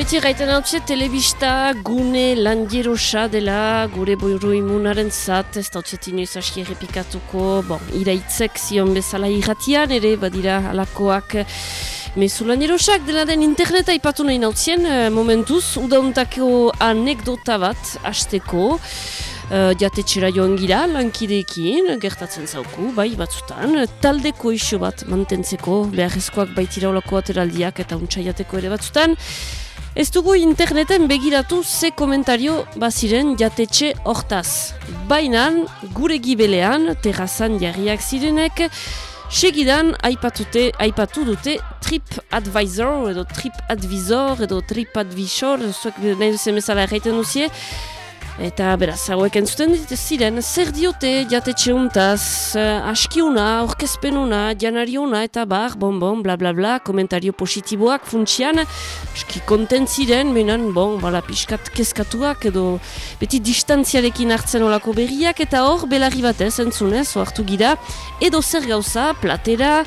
Beti gaiten hau telebista gune landierosa dela gure boiru imunaren zat, ez da inoiz aski errepikatuko, bon, iraitzek zion bezala irratian, ere badira alakoak mesu landierosak dela den interneta ipatu nahi nautzien eh, momentuz, udauntako anekdota bat hasteko, Uh, jatetxera joan gira, lankideekin, gertatzen zauku, bai batzutan, taldeko iso bat mantentzeko, beharrezkoak baitira olako ateraldiak eta untsaiateko ere batzutan, Ez dugu interneten begiratu ze komentario baziren jatetxe hortaz. Bainan, gure gibelean, terrazan jarriak zirenek, segidan aipatute, aipatu dute trip advisor edo trip advisor edo trip advisor, zuek nahi duzen bezala erraiten duzie, Eta beraz, hauek entzuten ziren, zer diote jatetxe untaz, uh, askiuna, orkezpenuna, janariuna eta bar, bon, bon, bla, bla, bla, komentario positiboak funtsian, aski kontent ziren, menan, bon, bala, piskat keskatuak edo beti distantziarekin hartzen olako berriak, eta hor, belarri batez, entzunez, oartu gira, edo zer gauza, platera,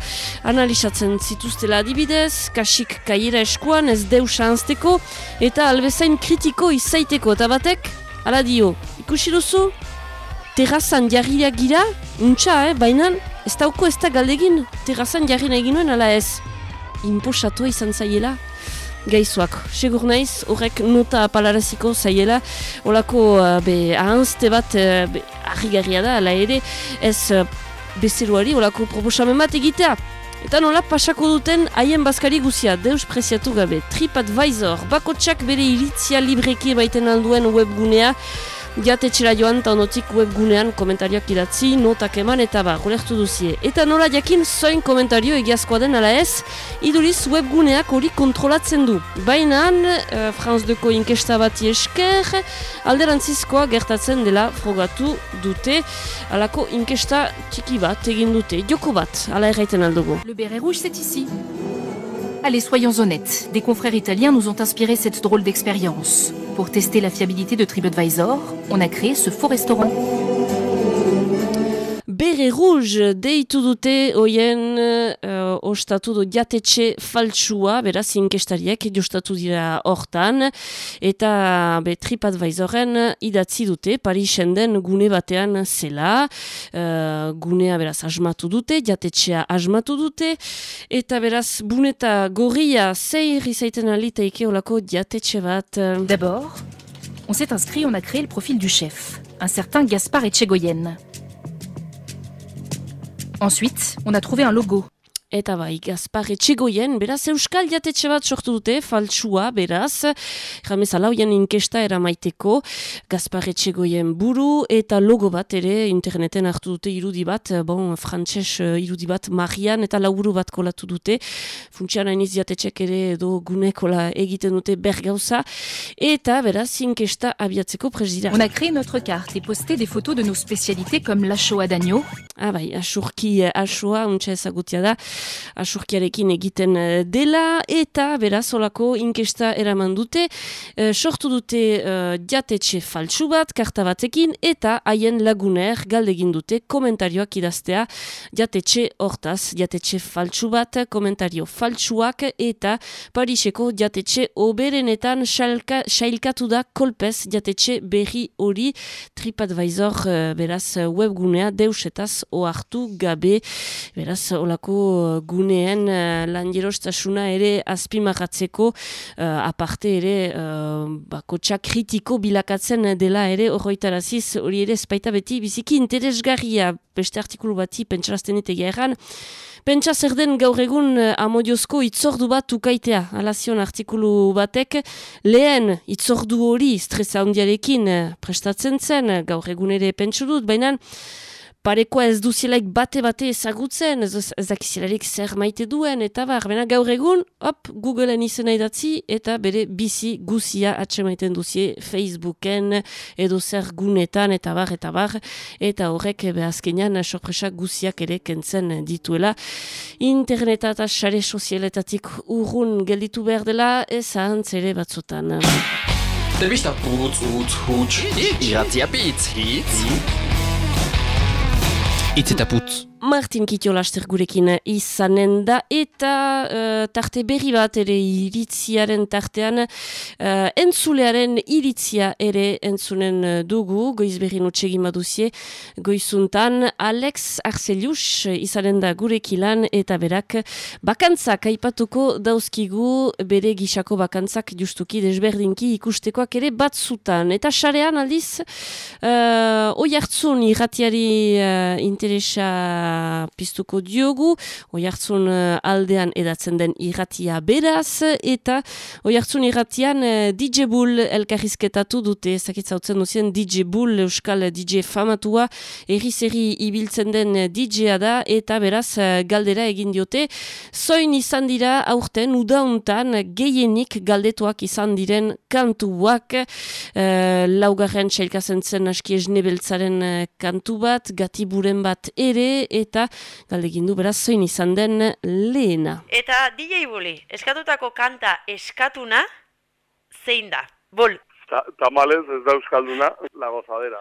analizatzen zituztela adibidez, kasik kaiera eskuan, ez deus anzteko, eta albezain kritiko izaiteko, eta batek, Hala dio, ikusi duzu? Terrazan jarriak gira, untxa, eh? baina ez dauko ez da galdegin, terrazan jarri nahi ginoen, ala ez. Inposatu izan zaiela. Gaizuak, segur naiz, horrek nota apalaraziko zaiela, holako uh, be, ahanzte bat uh, da, ala ere, ez uh, bezeruari holako proposamen bat egitea. Eta nola pasako duten haien bazkari guzia, deus preziatu gabe. TripAdvisor, bakotsak bere iritzia libreki baiten alduen webgunea, jatetxera joan eta onotik webgunean komentarioak idatzi, notak eman eta ba, gulertu duzie. Eta nola jakin zoin komentario egiazkoa den ala ez, iduriz webguneak hori kontrolatzen du. Baina, uh, Franz Deko inkesta bati esker, alderantzizkoa gertatzen dela frogatu dute, alako inkesta txiki bat egin dute, joko bat, ala erraiten aldugu. Le beret rouge, c'est ici. Allez, soyons honnêtes. Des confrères italiens nous ont inspiré cette drôle d'expérience. Pour tester la fiabilité de TripAdvisor, on a créé ce faux restaurant. Bere Rouge deitu dute oien uh, ostatu du jatetxe faltsua, beraz inkestariek jostatu dira hortan, eta be, TripAdvisoren idatzi dute, Parisen den gune batean zela, uh, gunea beraz asmatu dute, jatetxea asmatu dute, eta beraz buneta gorria zeir izaiten aliteike olako jatetxe bat? D'abord, on s'est inscrit, on a créé le profil du chef, un certain Gaspard Etchegoyen. Ensuite, on a trouvé un logo. Eta bai, Gaspar Etxegoien, beraz, Euskal Jatetxe bat sortu dute, faltsua, beraz, jamezala hoian inkesta eramaiteko, Gaspar Etxegoien buru, eta logo bat ere, interneten hartu dute irudi bat, bon, frantxez eh, irudi bat, marian, eta lauru bat kolatu dute, funtsian hainiz jatetxek ere edo gunekola egiten dute bergauza, eta beraz, inkesta abiatzeko presdira. On a créé notre carte et posté des photos de nos spécialités comme l'achoa d'agneau. Ah bai, asurki achoa, untsa ezagutia da, asurkiarekin egiten eh, dela eta beraz olako inkesta eraman dute e, sortu dute e, jatetxe faltsu bat karta batekin eta haien laguner galdegin dute komentarioak idaztea. Jatetxe hortaz jatetxe faltsu bat komentario faltsuak eta Pariseko jatetxe oberenetan sailkatu da kolpez jatetxe berri hori. TripAdvisor beraz webgunea deusetaz oartu gabe. Beraz olako guneen uh, lan jerostasuna ere azpimagatzeko uh, aparte ere uh, bako kritiko bilakatzen dela ere horroitaraziz hori ere espaita beti biziki interesgarria. Beste artikulu bati pentsarazten etegia erran. Pentsa zer den gaur egun amodiozko itzordu bat ukaitea, alazion artikulu batek, lehen itzordu hori stresa hundiarekin prestatzen zen, gaur egun ere pentsu dut, baina parekoa ez duzielaik bate-bate ezagutzen, ez, ez dakizilarik zer maite duen, eta bar, bena gaur egun, hop, Googleen izena idatzi, eta bere bizi guzia atse maiten duzie Facebooken, edo zer gunetan, eta bar, eta bar, eta horrek behazkenean sorpresak guziak ere kentzen dituela. Interneta eta sare sozialetatik urrun gelditu behar dela, ez ere batzutan. Telebista putz, utz, huts, iratzia pitz, hitz. Itz eta putz. Martin Kitio laster gurekin izanen da. Eta uh, tarte berri bat ere iritziaren tartean uh, entzulearen iritzia ere entzunen dugu. Goiz berri nutxegin baduzie. Goizuntan Alex Arcelius izanen da gurekilan eta berak bakantzak aipatuko dauzkigu bere gisako bakantzak justuki desberdinki ikustekoak ere batzutan. Eta sarean aldiz uh, oi hartzun irratiari uh, interesa piztuko diogu, oi hartzun uh, aldean edatzen den irratia beraz, eta oi hartzun irratian uh, DJ Bull elkarrizketatu dute, zakitzautzen duzien DJ Bull, Euskal DJ famatua, erri ibiltzen den DJ-a da, eta beraz galdera egin diote, zoin izan dira aurten udauntan gehienik galdetuak izan diren kantuak, uh, laugarren txailkazen zen aski uh, kantu bat, gatiburen bat ere, eta galdegin du beraz zoin izan den lehena. Eta DJ Buli, eskatutako kanta eskatuna, zein da? Bol. Ta, tamalez ez da euskalduna, la gozadera.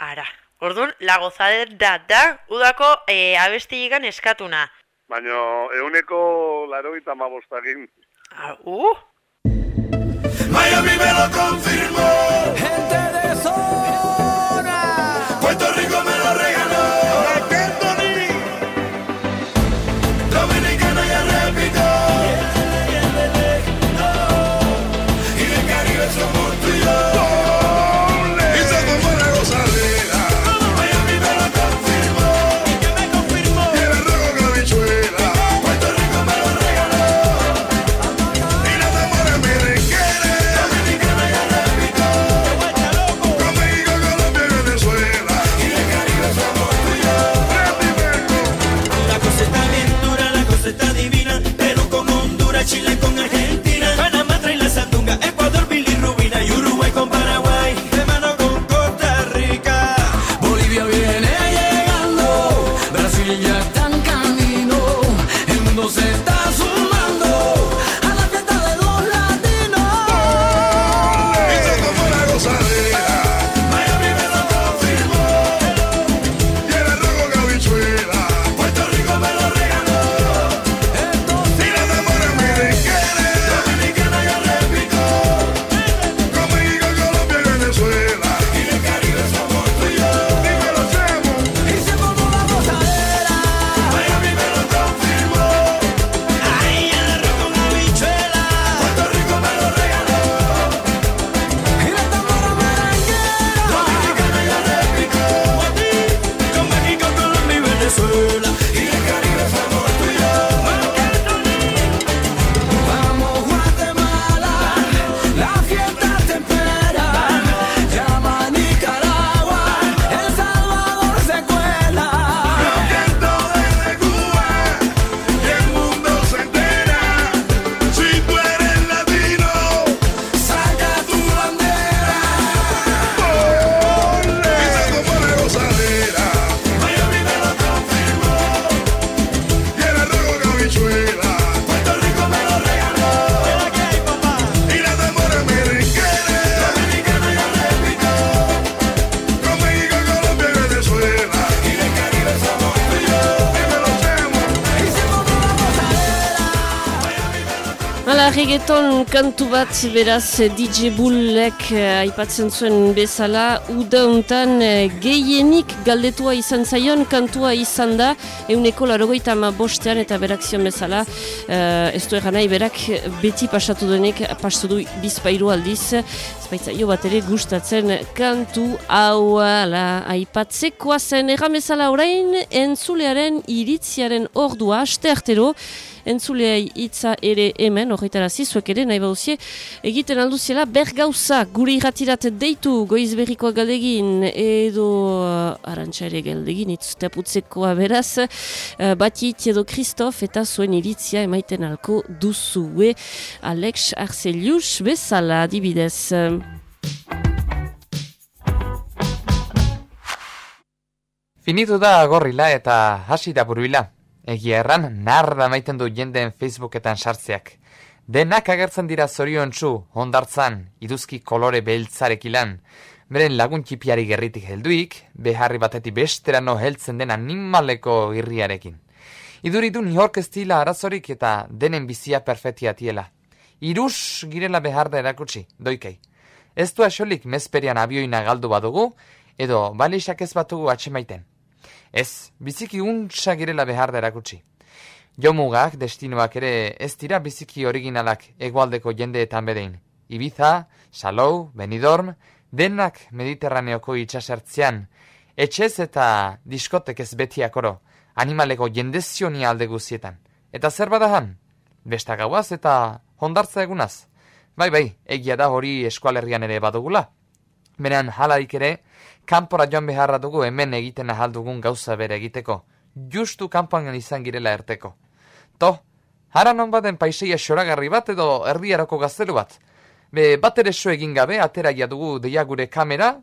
Ara, orduan, la gozadera da, udako e, abestigigan eskatuna. Baina euneko laro eta mabostagin. Ah, uh! Miami me lo confirmó. Gente kantu bat beraz DJ Bullek eh, aipatzen zuen bezala udauntan eh, gehienik galdetua izan zaion kantua izan da euneko larogoita ama bostean eta berak zion bezala. Eh, ez du egan nahi berak beti pasatu denek pasatu du bizpairu aldiz Espaitzaio bat ere gustatzen kantu hau ala aipatzekoa zen erran bezala orain entzulearen iritziaren ordua aste artero entzuleai hitza ere hemen, horretara zizuek ere, nahi bauzie, egiten alduziela bergauza guri irratirat deitu goiz berrikoa galdegin edo uh, arantxa ere galdegin itz taputzekoa beraz, uh, batit edo Kristof eta zuen iritzia emaiten alko duzue Alex Arcelius bezala adibidez. Finitu da gorrila eta hasi da buruila. Egia erran, narra maiten du jendeen Facebooketan sartzeak. Denak agertzen dira zorion txu, ondartzan, iduzki kolore beltzarek ilan. Beren lagun txipiari gerritik helduik, beharri batetik besterano heltzen den animaleko irriarekin. Iduritu nihork ez dila arazorik eta denen bizia perfetia tiela. Irus girela behar da erakutsi, doikei. Ez du asolik mezperian abioina galdu badugu, edo balixak ez batugu atxemaiten. Ez, biziki untsa girela behar da erakutsi. Jomugak, destinoak ere ez dira biziki originalak egualdeko jendeetan bedein. Ibiza, Salou, Benidorm, denak Mediterraneoko itxasertzean, etxez eta diskotek ez betiak oro, animaleko jendezionia alde guzietan. Eta zer badahan? Besta gauaz eta hondartza egunaz. Bai, bai, egia da hori eskualerrian ere badugula. Benean halarik ere, kanpora joan beharra dugu hemen egiten ahal dugun gauza bere egiteko. Justu kanpoan izan girela erteko. To, hara non baden paiseia xoragarri bat edo erdiarako gaztelu bat. Be, bat ere so egin gabe, ateraia dugu deia gure kamera,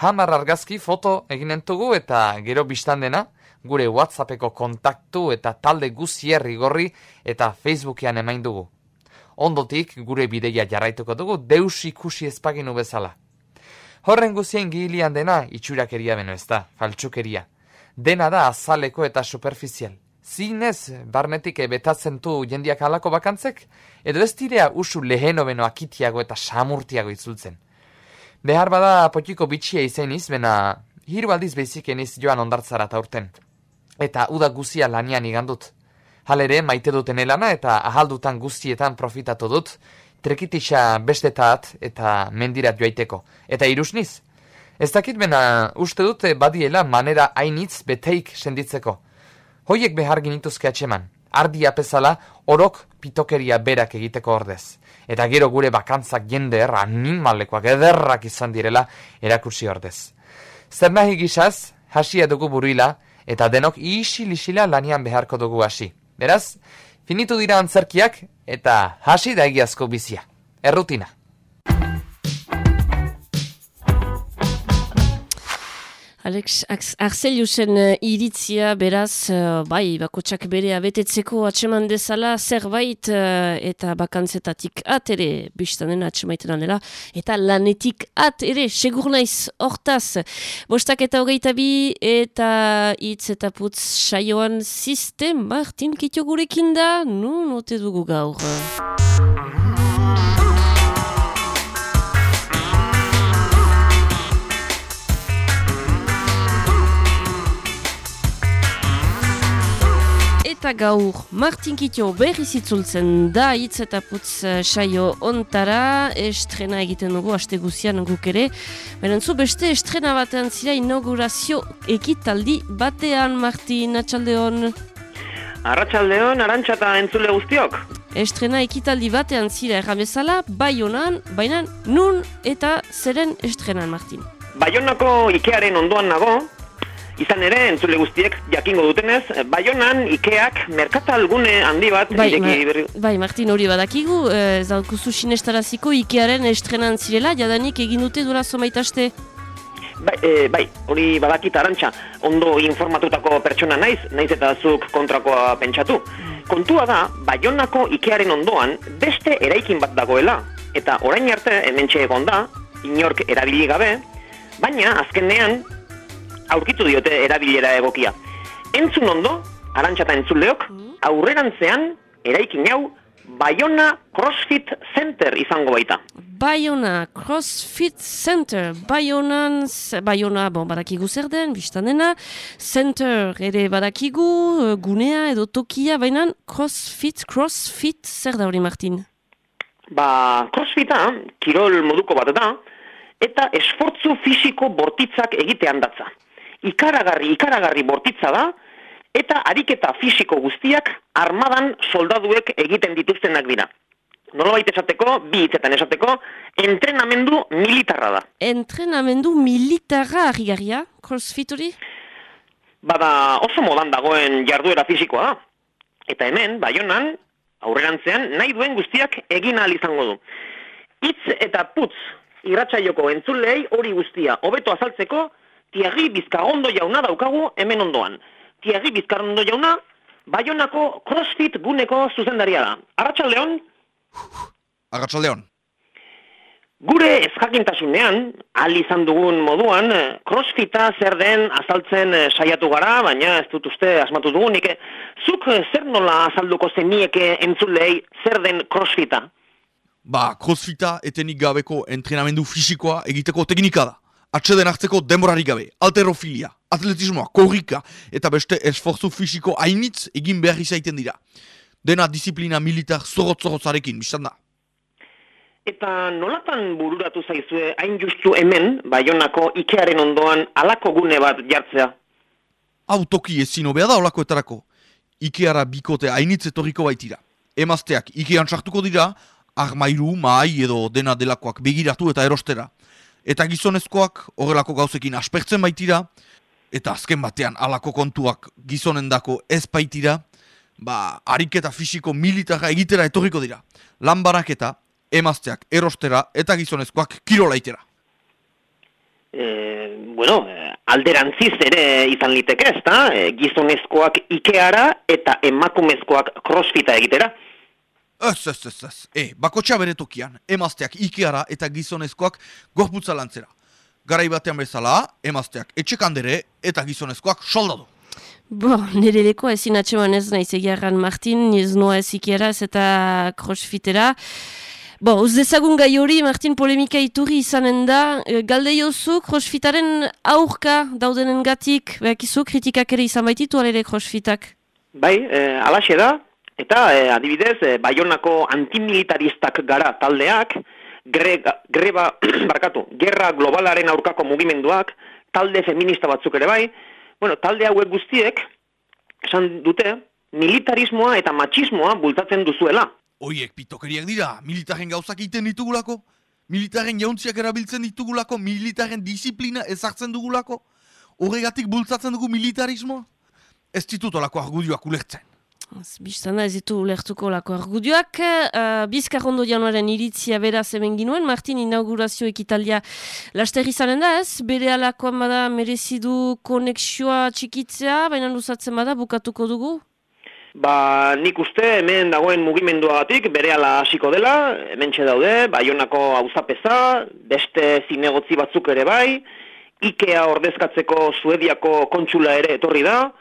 hamar argazki foto eginen dugu eta gero biztan dena, gure Whatsappeko kontaktu eta talde guzierri gorri eta Facebookean emain dugu. Ondotik gure bideia jarraituko dugu deus ikusi ezpaginu bezala. Horren guzien gilian dena itxurakeria beno ez da, faltsukeria. Dena da azaleko eta superficial. Zinez, barnetik betatzen du jendiak halako bakantzek, edo ez direa usu leheno beno akitiago eta samurtiago itzultzen. Behar bada potiko bitxia izeniz, bena hiru aldiz bezik eniz joan ondartzara taurten. Eta uda guzia lanian igandut. Halere, maite duten elana eta ahaldutan guztietan profitatu dut, trekitisa bestetat eta mendirat joaiteko. Eta irusniz. Ez dakit bena uste dute badiela manera hainitz beteik senditzeko. Hoiek behar ginituzke atxeman. Ardi apezala orok pitokeria berak egiteko ordez. Eta gero gure bakantzak jende erra animalekoak ederrak izan direla erakutsi ordez. Zer nahi gizaz, hasia dugu buruila, eta denok isil-isila lanian beharko dugu hasi. Beraz, finitu dira antzerkiak eta hasi da egiazko bizia. Errutina. Alex Arzeliusen eh, iritzia beraz, eh, bai, bakotsak bere abetetzeko atseman dezala zerbait eh, eta bakantzetatik at ere, biztanen atsemaiten dela eta lanetik at ere, segur naiz hortaz. Bostak eta hogeita bi eta hitz eta putz saioan sistem, Martin, kitio gurekin da, nu, note dugu gaur. Eta gaur, Martin Kitio berriz itzultzen da hitz eta putz eh, saio ontara, estrena egiten dugu, aste guzian guk ere. Berentzu beste estrena batean zira inaugurazio ekitaldi batean, Martin, atxaldeon. Arratxaldeon, arantxa eta entzule guztiok. Estrena ekitaldi batean zira erramezala, bai honan, baina nun eta zeren estrenan, Martin. Baionako Ikearen ondoan nago, izan ere entzule guztiek jakingo dutenez, Baionan Ikeak merkatal gune handi bat Bai, ireki ma- berri... bai, Martin hori badakigu, eh, ez daukuzu sinestaraziko Ikearen estrenan zirela, jadanik egin dute dura zomaitaste. Bai, e, bai, hori badakit arantxa, ondo informatutako pertsona naiz, naiz eta zuk kontrakoa pentsatu. Kontua da, Baionako Ikearen ondoan beste eraikin bat dagoela, eta orain arte hementxe egon da, inork erabili gabe, baina azkenean aurkitu diote erabilera egokia. Entzun ondo, arantxa eta entzuleok, aurrerantzean eraikin hau Baiona CrossFit Center izango baita. Bayona CrossFit Center. Bayonan, Bayona, bon, badakigu zer den, biztanena. Center ere badakigu, eh, gunea edo tokia, baina CrossFit, CrossFit, zer da hori, Martin? Ba, crossfita, kirol moduko bat da, eta esfortzu fisiko bortitzak egitean datza. Ikaragarri, ikaragarri bortitza da, eta ariketa fisiko guztiak armadan soldaduek egiten dituztenak dira. Nolabait esateko, bi hitzetan esateko, entrenamendu militarra da. Entrenamendu militarra harrigarria, CrossFit hori? Bada oso modan dagoen jarduera fisikoa da. Eta hemen, baionan, aurrerantzean, nahi duen guztiak egin ahal izango du. Hitz eta putz irratsaioko entzulei hori guztia hobeto azaltzeko, Tiagi Bizkarrondo jauna daukagu hemen ondoan. Tiagi Bizkarrondo jauna, Baionako CrossFit guneko zuzendaria da. Arratsaldeon, Arratsaldeon. Gure ezjakintasunean, ahal izan dugun moduan, eh, crossfita zer den azaltzen eh, saiatu gara, baina ez dut uste asmatu dugunik. eh. Zuk zer nola azalduko zenieke entzulei zer den crossfita? Ba, crossfita etenik gabeko entrenamendu fisikoa egiteko teknika da. Atxeden hartzeko denborarik gabe, alterofilia, atletismoa, korrika eta beste esforzu fisiko hainitz egin behar izaiten dira. Dena disiplina militar zorotz-zorotzarekin, biztan da. Eta nolatan bururatu zaizue hain justu hemen, Baionako Ikearen ondoan alako gune bat jartzea? Hau toki ezin hobea da olakoetarako. Ikeara bikote hainitz etorriko baitira. Emazteak Ikean sartuko dira, armairu, mahai edo dena delakoak begiratu eta erostera. Eta gizonezkoak horrelako gauzekin aspertzen baitira, eta azken batean alako kontuak gizonendako ez baitira, ba, ariketa fisiko militarra egitera etorriko dira. Lan banaketa, emazteak erostera eta gizonezkoak kirolaitera. E, bueno, eh, alderantziz ere izan liteke, ezta? E, gizonezkoak Ikeara eta emakumezkoak crossfita egitera. Ez, ez, ez, ez. E, bakotxa bere tokian, emazteak Ikeara eta gizonezkoak gorputza lantzera. Garai batean bezala, emazteak etxekandere eta gizonezkoak soldadu. Bo, nire leko ezin atxeman ez naiz egiarran Martin, ez noa ez ikeraz eta crossfitera. Bo, uz dezagun gai hori, Martin polemika iturri izanen da, e, galde jozu crossfitaren aurka daudenen gatik, behakizu kritikak ere izan baititu alere crossfitak. Bai, e, alaxe da, eta e, adibidez, e, Baionako antimilitaristak gara taldeak, grega, greba, barkatu, gerra globalaren aurkako mugimenduak, talde feminista batzuk ere bai, bueno, talde hauek guztiek, esan dute, militarismoa eta matxismoa bultatzen duzuela. Oiek pitokeriak dira, militaren gauzak egiten ditugulako, militaren jauntziak erabiltzen ditugulako, militaren disiplina ezartzen dugulako, horregatik bultzatzen dugu militarismoa? Ez ditut olako argudioak ulertzen. Biztana ez ditu ulertuko lako argudioak. Uh, Bizkarrondo januaren iritzia beraz hemen ginuen, Martin inaugurazio ekitaldia laster izanen da ez, bere alakoan bada merezidu konexioa txikitzea, baina luzatzen bada bukatuko dugu? Ba, nik uste hemen dagoen mugimenduagatik berehala hasiko dela, hemen daude, Baionako auzapeza, beste zinegotzi batzuk ere bai, Ikea ordezkatzeko Suediako kontsula ere etorri da,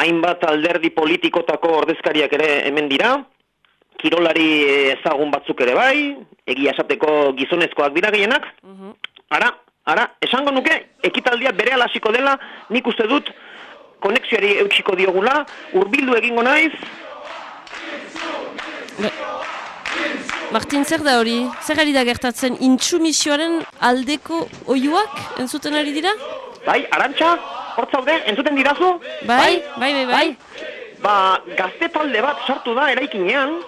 hainbat alderdi politikotako ordezkariak ere hemen dira, kirolari ezagun batzuk ere bai, egia esateko gizonezkoak dira gehienak, ara, ara, esango nuke, ekitaldia berehala hasiko dela, nik uste dut, konexioari eutxiko diogula, hurbildu egingo naiz, Martin, zer da hori? Zer ari da gertatzen intsumisioaren aldeko oiuak entzuten ari dira? Bai, arantxa, hor zaude, entzuten dirazu? Bai, bai, bai, bai. Ba, gazte talde bat sartu da eraikinean,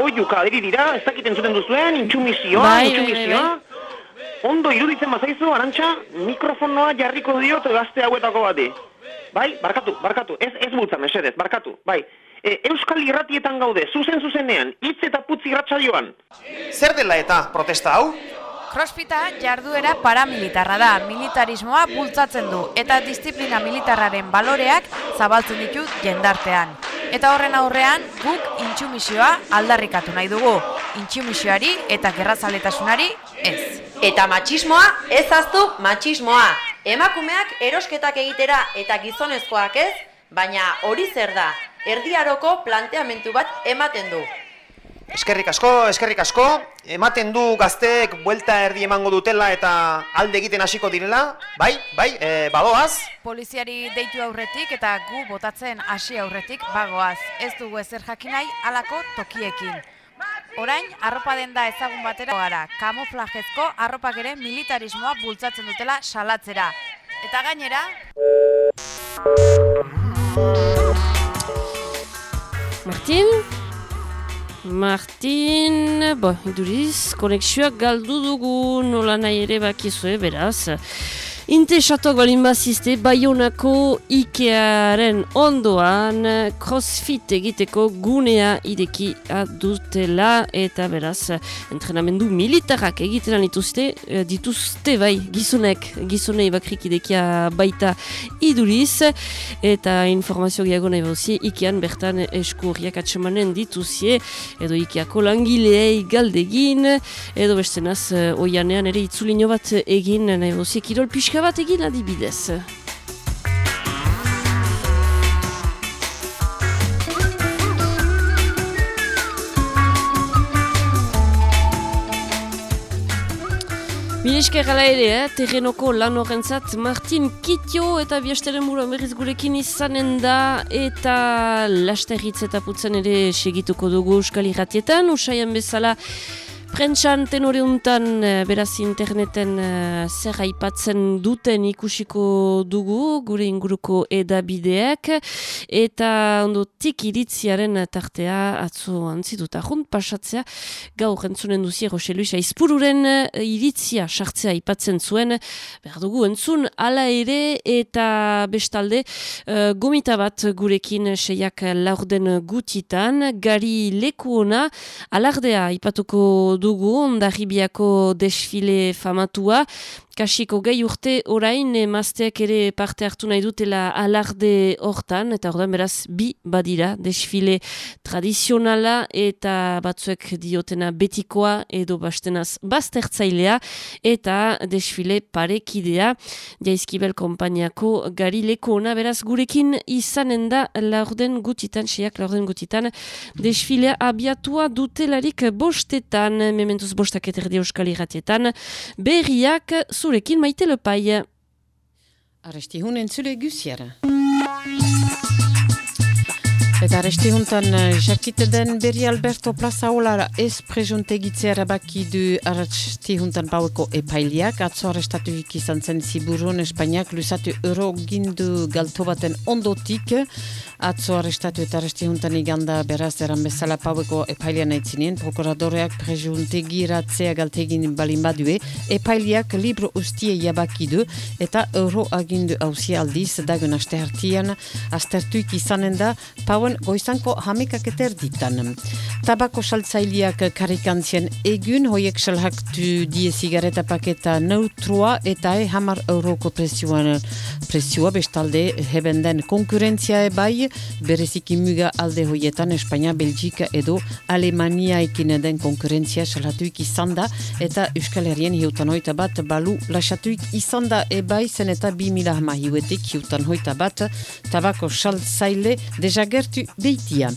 oiuka adiri dira, ez dakit entzuten duzuen, intsumisioa, Bai, bai, intsumisioa. Ondo iruditzen bazaizu, arantxa, mikrofonoa jarriko diot gazte hauetako bati. Bai, barkatu, barkatu, ez, ez bultza, mesedez, barkatu, bai. E, Euskal irratietan gaude, zuzen zuzenean, hitz eta putzi irratsaioan. Zer dela eta protesta hau? Crossfita jarduera paramilitarra da, militarismoa bultzatzen du eta disiplina militarraren baloreak zabaltzen ditu jendartean. Eta horren aurrean guk intsumisioa aldarrikatu nahi dugu. Intsumisioari eta gerrazaletasunari ez. Eta matxismoa, ez aztu matxismoa. Emakumeak erosketak egitera eta gizonezkoak ez, baina hori zer da, erdiaroko planteamentu bat ematen du. Eskerrik asko, eskerrik asko. Ematen du gazteek buelta erdi emango dutela eta alde egiten hasiko direla. Bai, bai, e, badoaz. Poliziari deitu aurretik eta gu botatzen hasi aurretik bagoaz. Ez dugu ezer jakin nahi halako tokiekin. Orain, arropa denda ezagun batera gara, kamuflajezko arropak ere militarismoa bultzatzen dutela salatzera. Eta gainera... Martin? Martin, bo, iduriz, konexioak galdu dugu nola nahi ere bakizue, beraz. Interesatuak balin bazizte, Bayonako Ikearen ondoan crossfit egiteko gunea ideki dutela eta beraz entrenamendu militarrak egiten dituzte, eh, dituzte bai gizonek, gizonei bakrik idekia baita iduriz eta informazio gehiago nahi bauzie Ikean bertan eskurriak atsemanen dituzie edo Ikeako langileei galdegin edo bestenaz uh, oianean ere itzulino bat egin nahi bauzie kirol pixka bat egin adibidez. Minesker gala ere, eh? terrenoko lan horrentzat Martin Kitio eta biasteren mura berriz gurekin izanen da eta lasterritz eta putzen ere segituko dugu Euskal Irratietan, usaian bezala Prentxan tenore untan, eh, beraz interneten uh, zer aipatzen duten ikusiko dugu, gure inguruko edabideak, eta ondo tik iritziaren tartea atzo antzituta junt pasatzea, gau rentzunen duzi Jose Luis Aizpururen uh, iritzia sartzea aipatzen zuen, behar dugu entzun, ala ere eta bestalde uh, gomita bat gurekin seiak laurden gutitan, gari lekuona, alardea aipatuko dugu ondarribiako desfile famatua. Kasiko gehi urte orain emazteak ere parte hartu nahi dutela alarde hortan, eta ordan beraz bi badira desfile tradizionala eta batzuek diotena betikoa edo bastenaz baztertzailea eta desfile parekidea. Jaizkibel kompainiako gari ona beraz gurekin izanen da laurden gutitan, seiak laurden gutitan desfilea abiatua dutelarik bostetan, mementuz bostak eterdi euskal irratietan, berriak zurekin maite lepai. Arresti hunen zure guziara. Eta arresti huntan jarkite den berri Alberto Plaza Olara ez prezuntegitzea erabaki du arresti huntan paueko epailiak. Atzo arrestatuik izan zen ziburun Espainiak lusatu euro gindu galto baten ondotik. Atzo arrestatu eta arresti huntan iganda beraz eran bezala paueko epailian aitzinen. Prokuradoreak prezuntegiratzea galtegin balin badue. Epailiak libro ustie jabaki du eta euro agindu hausia aldiz dagun aste hartian. Astertuik izanen da pauen goizanko hamekak eter ditan. Tabako saltzaileak karikantzien egun, hoiek salhaktu die zigareta paketa neutrua eta e hamar euroko presioan presioa bestalde hebenden konkurentzia e bai, bereziki muga alde hoietan Espainia, Belgika edo Alemania ekin den konkurentzia salhatuik izan da eta Euskal Herrien hiutan hoita bat balu lasatuik izan da e bai zen eta bi mila hama hiuetik hiutan hoita bat tabako saltzaile dejagertu beitia.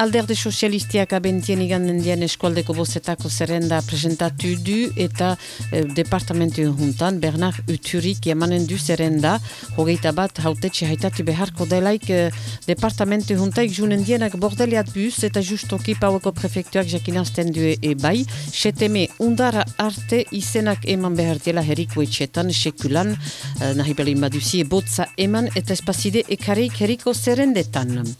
Alderde sozialistiak abentien iganden dian eskualdeko bozetako zerrenda presentatu du eta e, departamentu juntan Bernard Uturik emanen du zerrenda hogeita bat hautetxe haitatu beharko delaik e, departamentu juntaik junen dienak bordeliat bus eta justoki paueko prefektuak jakinazten du e bai seteme undara arte izenak eman behar dela etxetan sekulan e, nahi belin baduzi botza eman eta espazide ekareik heriko zerrendetan.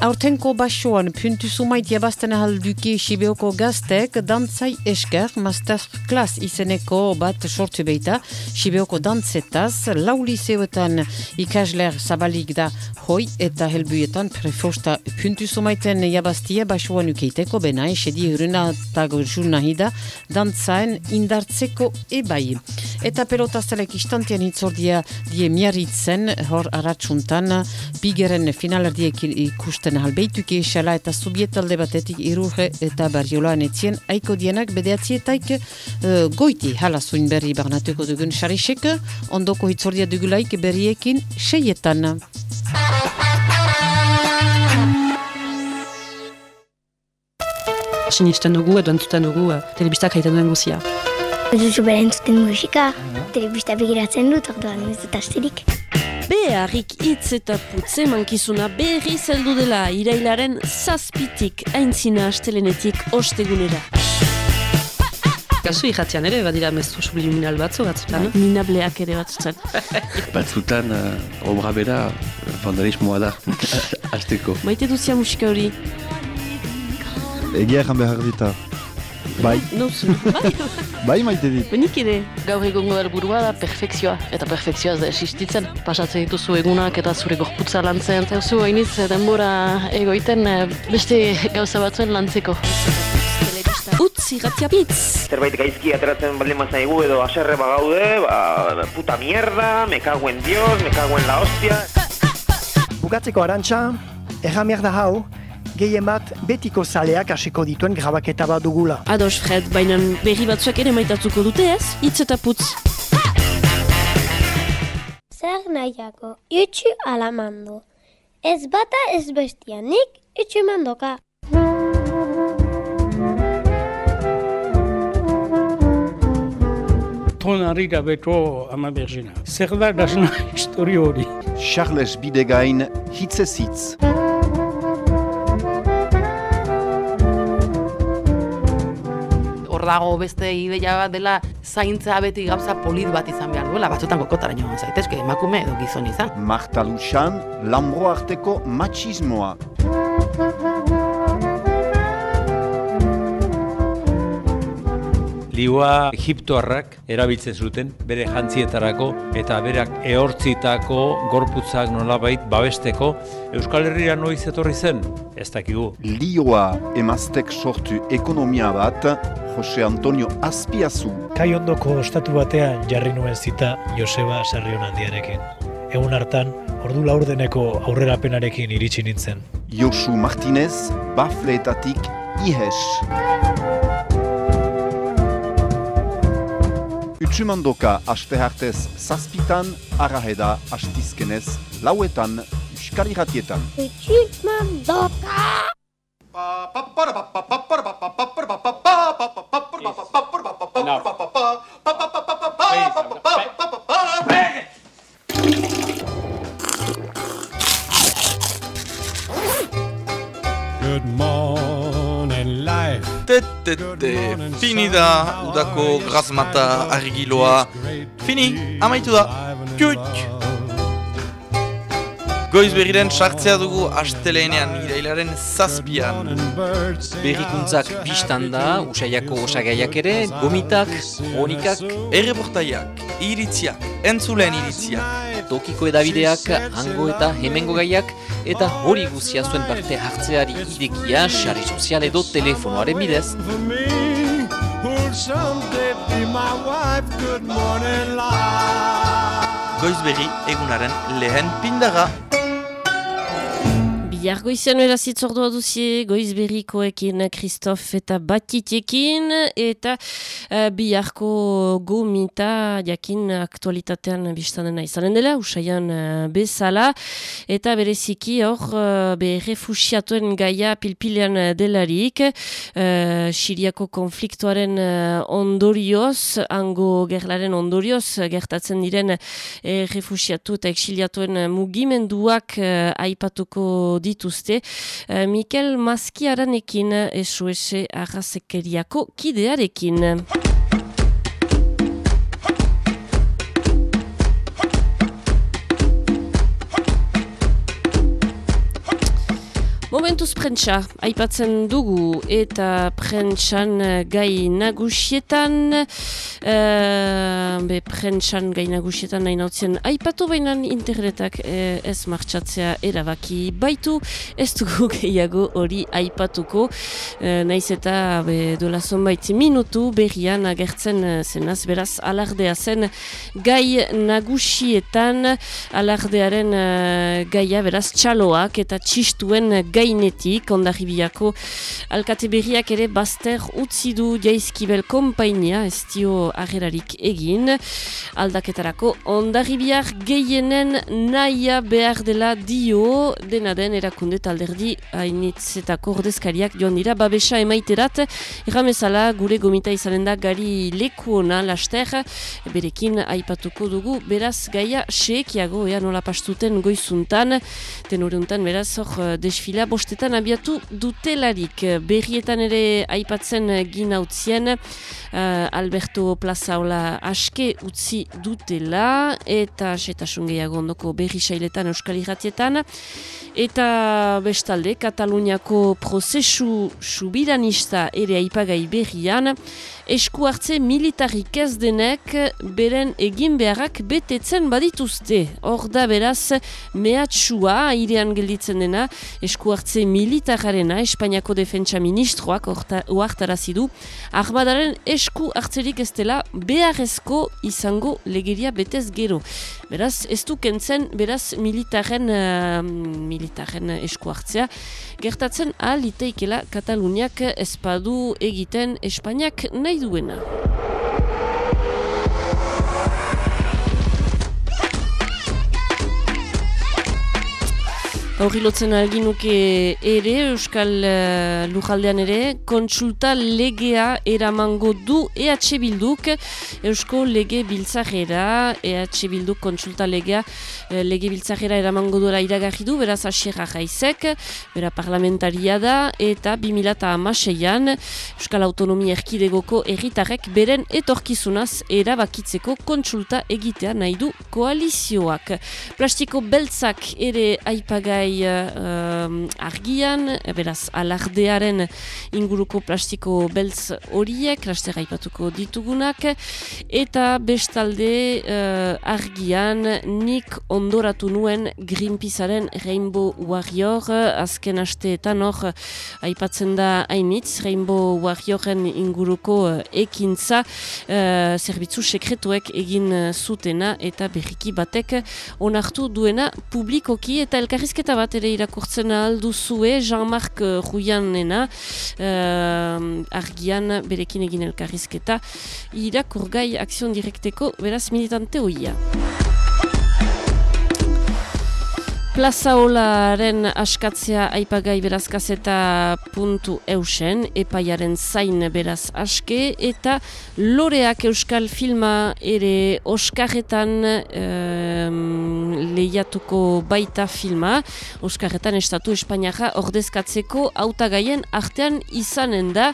Aurtenko basoan puntu sumait jabazten ahalduki Sibeoko gaztek dantzai esker masterclass izeneko bat sortu beita Sibeoko dantzetaz lau liceoetan ikasler zabalik da hoi eta helbuetan prefosta puntu sumaiten jabaztia basoan ukeiteko bena esedi uruna tago jurnahida dantzaen indartzeko ebai. Eta pelotaztelek istantian hitzordia die miaritzen hor aratsuntan bigeren finalardiek ikusten halbeituke esala eta subietalde batetik irurge eta barrioloan etzien aiko dienak bedeatzietaik uh, goiti hala zuin berri barnatuko dugun xarisek ondoko hitzordia dugulaik berriekin seietan. Sinisten dugu edo entzuten dugu uh, telebistak haiten duen guzia. Ez duzu bera entzuten musika, telebista begiratzen dut, orduan ez dut asterik. Beharrik hitz eta putze mankizuna berri zeldu dela irailaren zazpitik aintzina astelenetik ostegunera. Kasu irratian ere, badira mezu subliminal batzu batzutan. Bai, Minableak ere batzutan. Batzutan, uh, obra bera, vandalismoa da, azteko. Maite duzia musika hori? Egia egan behar dita. Bai. Nauzu, bai? Bai maite dit. Benik ere. Gaur egungo helburua da perfekzioa, eta perfekzioa ez da existitzen. Pasatzen dituzu egunak eta zure gorputza lantzen. Zauzu hainiz denbora egoiten eh, beste gauza batzuen lantzeko. Utz irratia bitz. Zerbait gaizki ateratzen baldin mazaigu edo aserre bagaude, ba, puta mierda, me cago en Dios, me cago en la hostia. Bukatzeko arantxa, erra merda hau, gehien bat betiko zaleak hasiko dituen grabaketa bat dugula. Ados, Fred, baina berri batzuek ere maitatuko dute ez? Itz eta putz. Zer nahiako, itxu alamando. Ez bata ez bestia, nik itxu mandoka. Tonarira beto ama berzina. Zer da dasna historio hori? Charles Bidegain hitzez hitz. Hor dago beste ideia bat dela zaintza beti gauza polit bat izan behar duela, batzutan kokotaraino zaitezke, emakume edo gizon izan. Marta Luxan, lambro arteko machismoa. Liua egiptoarrak erabiltzen zuten bere jantzietarako eta berak ehortzitako gorputzak nolabait babesteko Euskal Herria noiz etorri zen? Ez dakigu. Lioa emaztek sortu ekonomia bat, Jose Antonio Azpiazu. Kai ondoko ostatu batean jarri nuen zita Joseba Sarrion handiarekin. Egun hartan, ordu laurdeneko aurrerapenarekin iritsi nintzen. Josu Martinez, bafleetatik ihes. Utsumandoka aste hartez zazpitan, araheda astizkenez lauetan, Euskal Irratietan. Itxu mandoka! Good morning life. Tetete, fini da, udako grazmata argiloa. Fini, amaitu da. Txut! Goiz berriren sartzea dugu asteleenean irailaren zazpian. Berrikuntzak biztan da, usaiako osagaiak ere, gomitak, kronikak, Erreportaiak, iritziak, entzulen iritziak. tokiko edabideak, hango eta hemengo gaiak, eta hori guzia zuen parte hartzeari idekia, sari sozial edo telefonoaren bidez. Who'll someday be my wife? Good morning life. Goiz berri egunaren lehen pindaga. Bihar goizean beraz itzordua duzie, goiz berrikoekin Kristof eta Batitiekin, eta uh, biharko gomita jakin aktualitatean biztanena izanen dela, usaian uh, bezala, eta bereziki hor uh, be refusiatuen gaia pilpilean delarik, uh, Siriako konfliktuaren uh, ondorioz, hango gerlaren ondorioz, gertatzen diren eh, refusiatu eta exiliatuen mugimenduak uh, aipatuko dituzte. Uh, Mikel Mazkiaranekin SOS arrazekeriako kidearekin. Momentuz prentsa, aipatzen dugu eta prentsan gai nagusietan, uh, be prentsan gai nagusietan nahi nautzen aipatu bainan internetak eh, ez martxatzea erabaki baitu, ez dugu gehiago hori aipatuko, uh, naiz eta be, dola zonbait minutu berrian agertzen zenaz, beraz alardea zen gai nagusietan, alardearen uh, gaia beraz txaloak eta txistuen gainetik, ondarribiako alkate berriak ere bazter utzi du jaizkibel kompainia, ez dio agerarik egin, aldaketarako ondarribiak gehienen naia behar dela dio, dena den erakunde talderdi hainitzetako ordezkariak joan dira, babesa emaiterat, erramezala gure gomita izanen da gari leku ona laster, berekin aipatuko dugu, beraz gaia seekiago, ea nola pastuten goizuntan, tenore beraz hor desfila bostetan abiatu dutelarik. Berrietan ere aipatzen ginautzien uh, Alberto Plazaola aske utzi dutela eta setasun gehiago ondoko berri sailetan Euskal Irratietan. Eta bestalde, Kataluniako prozesu subiranista ere aipagai berrian, esku hartze militarik ez denek beren egin beharrak betetzen badituzte. Hor da beraz, mehatxua airean gelditzen dena, esku hartze militararena, Espainiako defentsa ministroak oartarazidu, armadaren esku hartzerik ez dela beharrezko izango legeria betez gero. Beraz, ez du kentzen, beraz, militaren, uh, militaren esku hartzea. Gertatzen ahal iteikela Kataluniak espadu egiten Espainiak nahi duena. Horri lotzen alginuke ere, Euskal uh, Lujaldean ere, kontsulta legea eramango du EH Bilduk, Eusko Lege Biltzajera, EH Bilduk kontsulta legea, uh, Lege Biltzajera eramango duela iragarri du, beraz asierra jaizek, bera parlamentaria da, eta 2006an Euskal Autonomia Erkidegoko erritarrek beren etorkizunaz erabakitzeko kontsulta egitea nahi du koalizioak. Plastiko beltzak ere aipagai uh, argian, beraz alardearen inguruko plastiko beltz horiek, laster aipatuko ditugunak, eta bestalde uh, argian nik ondoratu nuen Greenpeacearen Rainbow Warrior, azken asteetan hor aipatzen da hainitz, Rainbow Warrioren inguruko uh, ekintza uh, zerbitzu sekretuek egin zutena eta berriki batek onartu duena publikoki. Eta elkarrizketa bat ere irakurtzen alduzue Jean-Marc Ruyanena uh, argian berekin egin elkarrizketa irakurgai akzion direkteko beraz militante hoia. Plaza Olaren askatzea aipagai beraz kaseta puntu eusen, epaiaren zain beraz aske, eta loreak euskal filma ere oskarretan um, lehiatuko baita filma, oskarretan estatu Espainiara ordezkatzeko autagaien artean izanen da,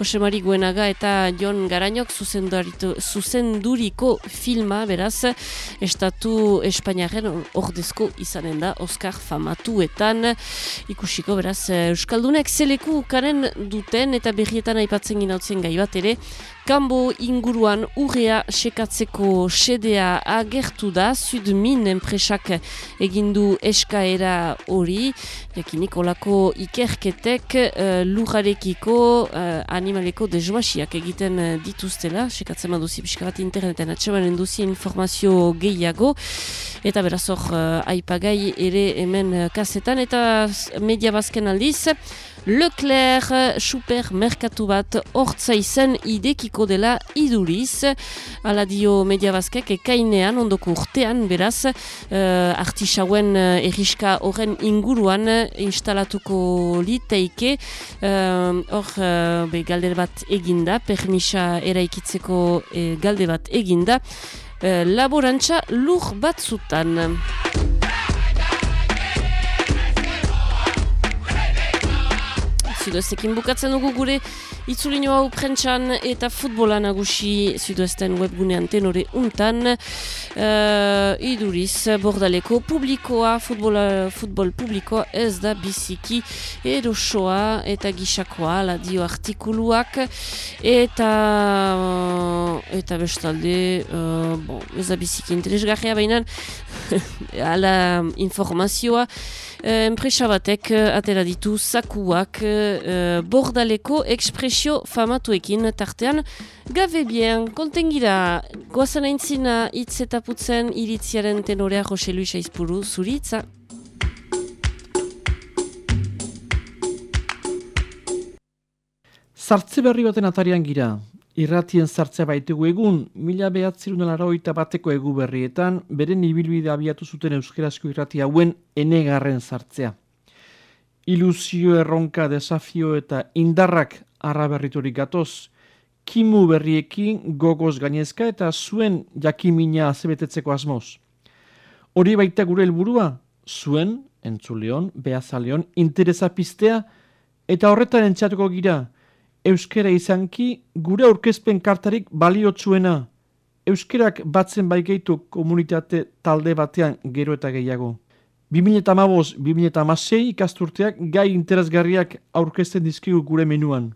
Jose Mari Guenaga eta Jon Garainok zuzenduriko filma, beraz, estatu Espainiaren ordezko izanen da, Oskar famatuetan. Ikusiko beraz Euskaldunek zeleku karen duten eta berrietan aipatzen ginautzen gai bat ere Kambo inguruan urrea sekatzeko sedea agertu da, Sudmin enpresak egindu eskaera hori, jakinik olako ikerketek uh, lujarekiko uh, animaleko dezoasiak egiten dituztela, sekatzen maduzi piskabat interneten atxemanen duzi informazio gehiago, eta beraz hor uh, aipagai ere hemen kasetan, eta media bazken aldiz, Leclerc supermerkatu bat hortza izen idekiko dela iduriz. Ala dio media bazkek ekainean ondoko urtean beraz uh, artisauen uh, erriska horren inguruan instalatuko liteike hor uh, uh, galder bat eginda, permisa eraikitzeko uh, galde bat eginda, uh, laborantza lur batzutan. Zudoestekin bukatzen dugu gure itzulino hau prentsan eta futbola nagusi Zudoesten webgunean tenore untan. Uh, iduriz, bordaleko publikoa, futbola, futbol publikoa ez da biziki erosoa eta gisakoa, la dio artikuluak eta eta bestalde uh, bon, ez da biziki interesgarria baina ala informazioa Uh, enpresa batek uh, atera ditu zakuak uh, bordaleko ekspresio famatuekin tartean. Gabe bien, kontengira goazan aintzina hitz eta putzen iritziaren tenorea Jose Luisa Izpuru zuritza Zartze berri baten atarian gira, Irratien sartzea baitugu egun, mila behatzerun alaroita bateko egu berrietan, beren ibilbide abiatu zuten euskerazko irrati hauen enegarren sartzea. Ilusio erronka, desafio eta indarrak arraberriturik gatoz, kimu berriekin gogoz gainezka eta zuen jakimina azebetetzeko asmoz. Hori baita gure helburua, zuen entzuleon, behazaleon, interesa piztea, eta horretan entzatuko gira, euskera izanki gure aurkezpen kartarik baliotsuena, euskerak batzen baigeitu komunitate talde batean gero eta gehiago. 2008-2008 ikasturteak gai interesgarriak aurkezten dizkigu gure menuan.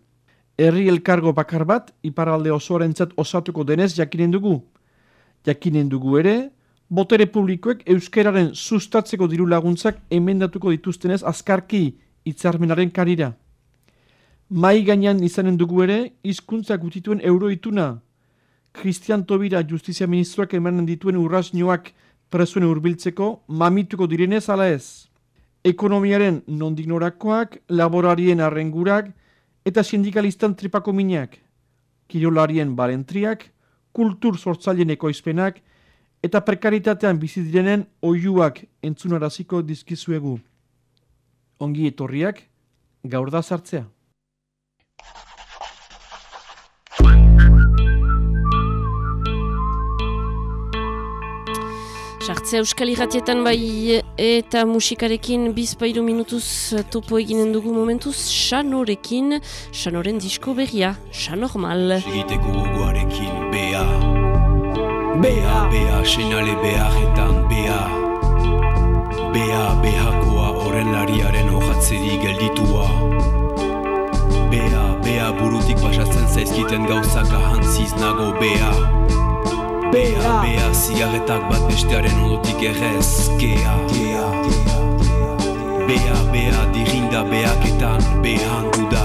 Herri elkargo bakar bat, iparalde osoarentzat osatuko denez jakinen dugu. Jakinen dugu ere, botere publikoek euskeraren sustatzeko diru laguntzak emendatuko dituztenez azkarki hitzarmenaren karira. Mai gainean izanen dugu ere, hizkuntza gutituen euroituna. Christian Tobira justizia ministroak emanen dituen urrasnioak presuen urbiltzeko mamituko direnez ala ez. Ekonomiaren nondik norakoak, laborarien arrengurak eta sindikalistan tripako minak. Kirolarien balentriak, kultur sortzaileen ekoizpenak, eta prekaritatean bizi direnen oiuak entzunaraziko dizkizuegu. Ongi etorriak, gaur da sartzea. Sartzea Euskal Irratietan bai eta musikarekin bizpairu minutuz topo eginen dugu momentuz Xanorekin, Xanoren disko berria, Xanormal. Egiteko gogoarekin, bea. Bea, bea, senale beharretan, bea. Bea, behakoa horren lariaren hojatzeri gelditua Bea, bea, burutik pasatzen zaizkiten gauzak ahantziz nago, bea. Bea, bea, zigarretak bat bestearen odotik errez, Bea, bea, dirinda beaketan, behan da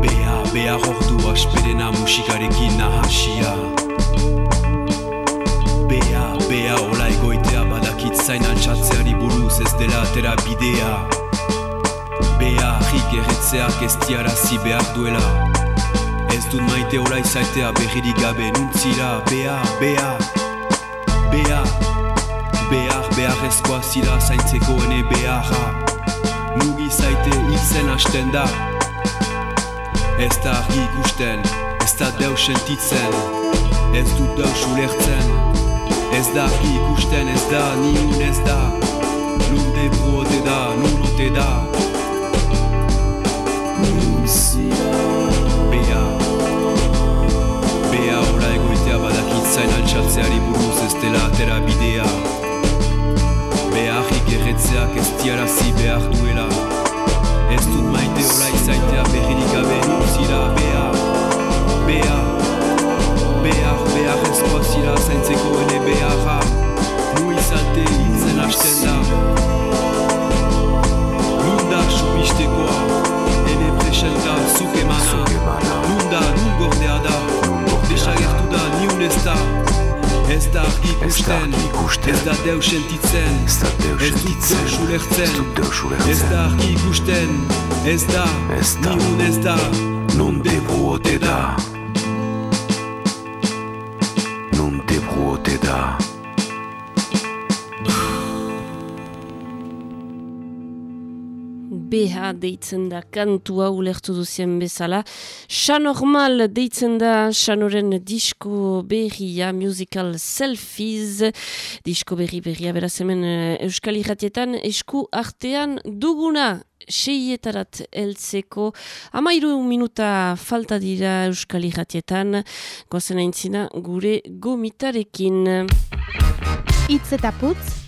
Bea, bea, hortu asperena musikarekin nahasia. Bea, bea, ola egoitea badakit zain altxatzeari buruz ez dela atera bidea Bea, jik erretzeak ez tiarazi behar duela. Ez dut maite ola izaitea berririk gabe nuntzira. Bea, bea, bea Behar, behar ezkoa zira zaintzeko ene beharra Nugi zaite hiltzen hasten da. Ez da argi ikusten, ez da deus sentitzen. Ez dut deus ulertzen Ez da argi ikusten, ez da niun ez da. Nun debru ote da, nun ote da Bea. Bea ora egoitea badakitzain altxatzeari buruz ez dela atera bidea. Beharrik erretzeak ez tiarazi behar duela. Ez dut maite ora izaitea berririk gabe nuntzira Bea. Bea. Behar, behar da deus sentitzen. Ez dut deus ulertzen. Ez da argi ikusten. Ez da, niun ez da. Non debru ote da BH deitzen da kantua ulertu duzien bezala. Xanormal deitzen da Xanoren disko berria, musical selfies, disko berri berria beraz hemen eh, Euskal Irratietan esku artean duguna seietarat heltzeko amairu minuta falta dira Euskal Irratietan gozen aintzina gure gomitarekin. Itz eta putz,